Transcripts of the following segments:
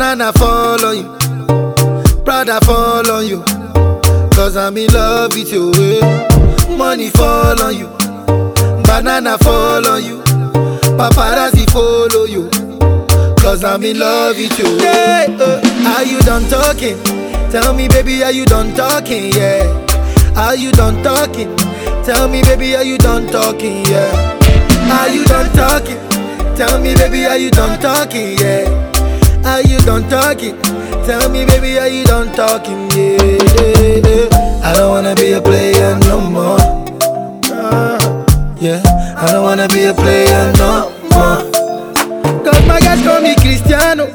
Banana fall on you. Prada fall on you. Cause I'm in love with you. eh. Money fall on you. Banana fall on you. Paparazzi follow you. Cause I'm in love with you. Yeah, uh, are you done talking? Tell me, baby, are you done talking? Yeah. Are you done talking? Tell me, baby, are you done talking? Yeah. Are you done talking? Tell me, baby, are you done talking? Yeah. Are you done talking? Tell me, baby, are you done talking? Yeah. yeah, yeah. I don't wanna be a player no more. Yeah. I don't wanna be a player no more. Cause my guys call me Cristiano,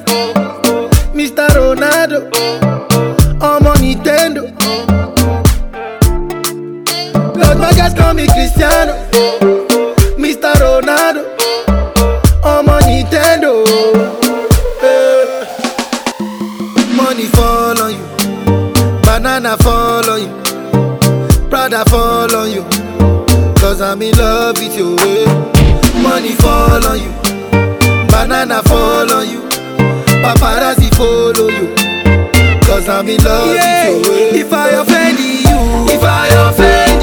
Mr. Ronaldo, I'm on Nintendo. Cause my guys call me Cristiano, Money fall on you, banana fall on you, Prada fall on you. Cause I'm in love with you. eh. Money fall on you. Banana fall on you. Paparazzi follow you. Cause I'm in love with you. eh. If I offend you, if I offend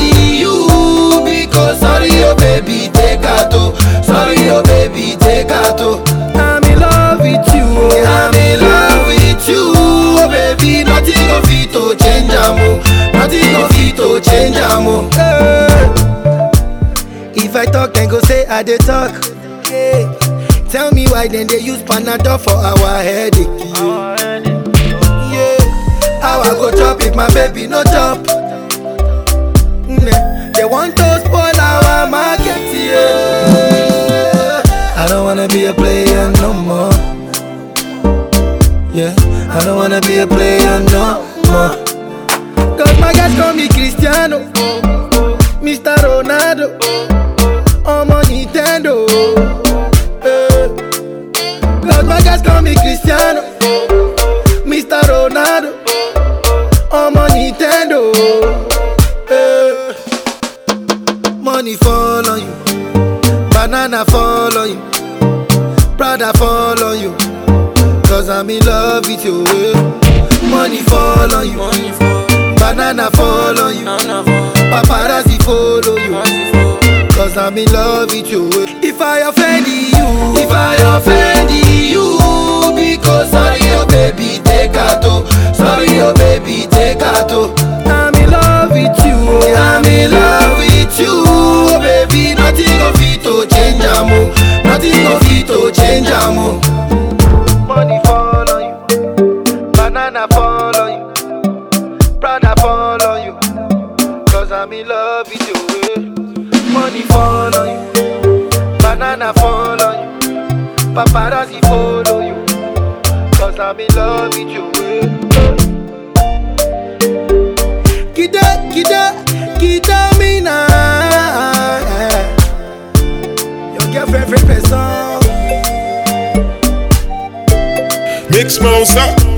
I talk, then go say I dey talk. Yeah. Tell me why then they use Panadol for our headache. Yeah. yeah. How I go chop if my baby no chop? Mm, They want to spoil our market. Yeah. I don't wanna be a player no more. Yeah. I don't wanna be a player no more. Cause my guys call me Cristiano, Mr. Ronaldo. Fall on you, banana fall on you, Prada fall on you. Cause I'm in love with you. Money fall on you, Money for, banana fall on you, paparazzi follow you. Cause I'm in love with you. If I offend you, if I offend you, because sorry, oh baby, Nothing go fit to change amo. Nothing go fit to change amo. Money fall on you, banana fall on you, Prada fall on you. Cause I'm in love with you. eh. Money fall on you, banana fall on you, paparazzi follow you. Cause I'm in love with you. eh. Kida, kida, kida favorite